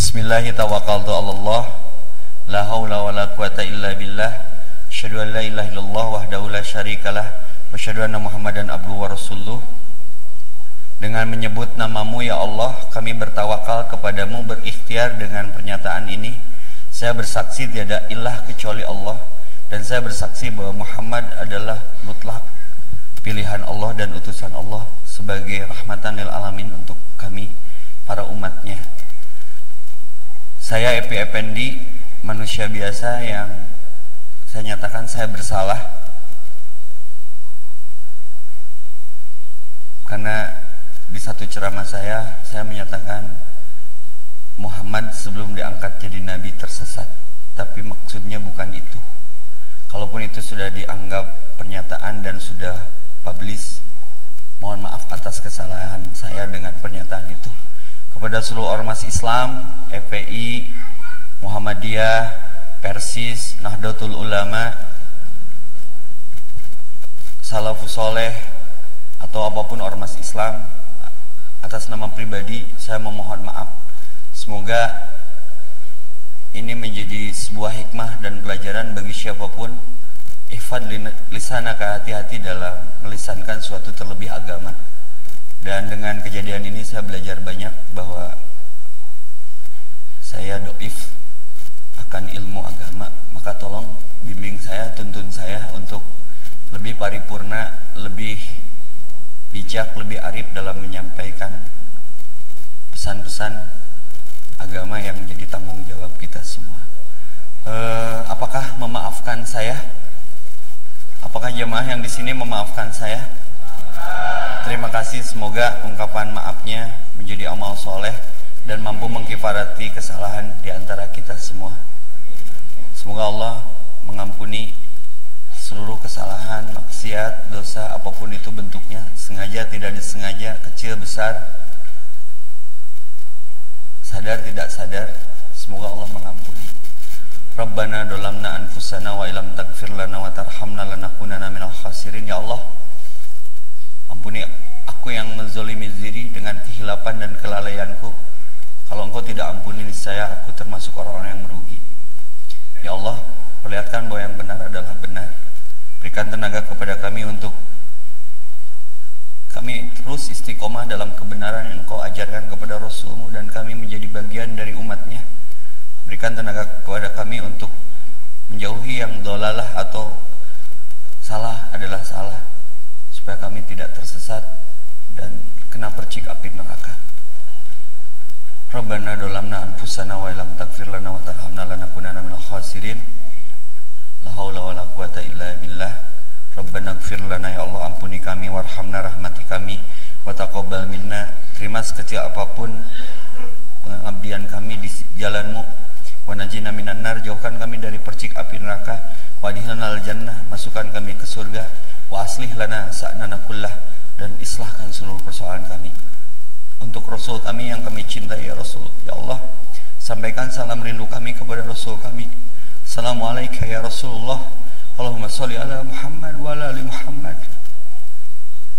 Bismillahirrahmanirrahim. La haula wa la quwata illa billah. Asyhadu an la ilaha illallah wahdahu la syarikalah wa asyhadu anna Muhammadan abduhu wa rasuluh. Dengan menyebut namamu ya Allah, kami bertawakal kepadamu berikhtiar dengan pernyataan ini. Saya bersaksi tiada ilah kecuali Allah dan saya bersaksi bahwa Muhammad adalah mutlak pilihan Allah dan utusan Allah sebagai rahmatan lil alamin untuk kami para umatnya. Saya Epi Effendi, manusia biasa yang saya nyatakan saya bersalah. Karena di satu ceramah saya saya menyatakan Muhammad sebelum diangkat jadi nabi tersesat. Tapi maksudnya bukan itu. Kalaupun itu sudah dianggap pernyataan dan sudah publish mohon maaf atas kesalahan saya dengan pernyataan itu kepada seluruh ormas Islam, FPI, Muhammadiyah, Persis, Nahdlatul Ulama, Salafus Soleh, atau apa pun ormas Islam, atas nama pribadi saya memohon maaf. Semoga ini menjadi sebuah hikmah dan pelajaran bagi siapa pun ihfad lisanaka hati-hati dalam melisankan suatu terlebih agama. Dan dengan kejadian ini saya belajar banyak bahwa saya doif akan ilmu agama. Maka tolong bimbing saya, tuntun saya untuk lebih paripurna, lebih bijak, lebih arif dalam menyampaikan pesan-pesan agama yang menjadi tanggung jawab kita semua. E, apakah memaafkan saya? Apakah jemaah yang di sini memaafkan saya? Terima kasih semoga ungkapan maafnya menjadi amal soleh dan mampu mengkifarati kesalahan di antara kita semua. Semoga Allah mengampuni seluruh kesalahan, maksiat, dosa apa pun itu bentuknya, sengaja tidak disengaja, kecil besar, sadar tidak sadar, semoga Allah mengampuni. Rabbana dolamna anfusana wa ilam takfir lana wa tarhamna lanakunana minal khasirin ya Allah Ampuni aku yang menzolimi diri dengan kehilapan dan kelalaianku. Kalau engkau tidak ampuni saya, aku termasuk orang-orang yang merugi. Ya Allah, perlihatkan bahwa yang benar adalah benar. Berikan tenaga kepada kami untuk kami terus istiqomah dalam kebenaran yang engkau ajarkan kepada Rasulmu dan kami menjadi bagian dari umatnya. Berikan tenaga kepada kami untuk menjauhi yang dolalah atau supaya kami tidak tersesat dan kena percik api neraka. Rabbana dolamna anfusana wa ilam takfir lana wa tarhamna lanakunana minal khasirin. La haula wa la quwata illa billah. Rabbana gfir lana ya Allah ampuni kami warhamna rahmati kami wa taqabbal minna. Terima sekecil apa pun pengabdian kami di jalanmu wa najina minan nar jauhkan kami dari percik api neraka wa jannah masukkan kami ke surga wa aslih lana sa'nana kullah. Dan islahkan seluruh persoalan kami. Untuk Rasul kami yang kami cintai ya Rasul. Ya Allah sampaikan salam rindu kami kepada Rasul kami. Assalamualaikum ya Rasulullah. Allahumma salli ala Muhammad wa ala ali Muhammad.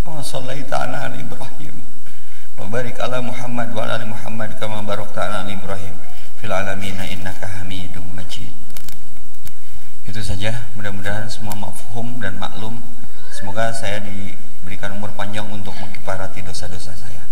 Kama sallaita ala Ibrahim. Wa barik ala Muhammad wa ala ali Muhammad kama barakta ala Ibrahim. Fil alamin innaka Hamidum Majid. Itu saja. Mudah-mudahan semua mafhum dan maklum Semoga saya diberikan umur panjang untuk mengkiparati dosa-dosa saya.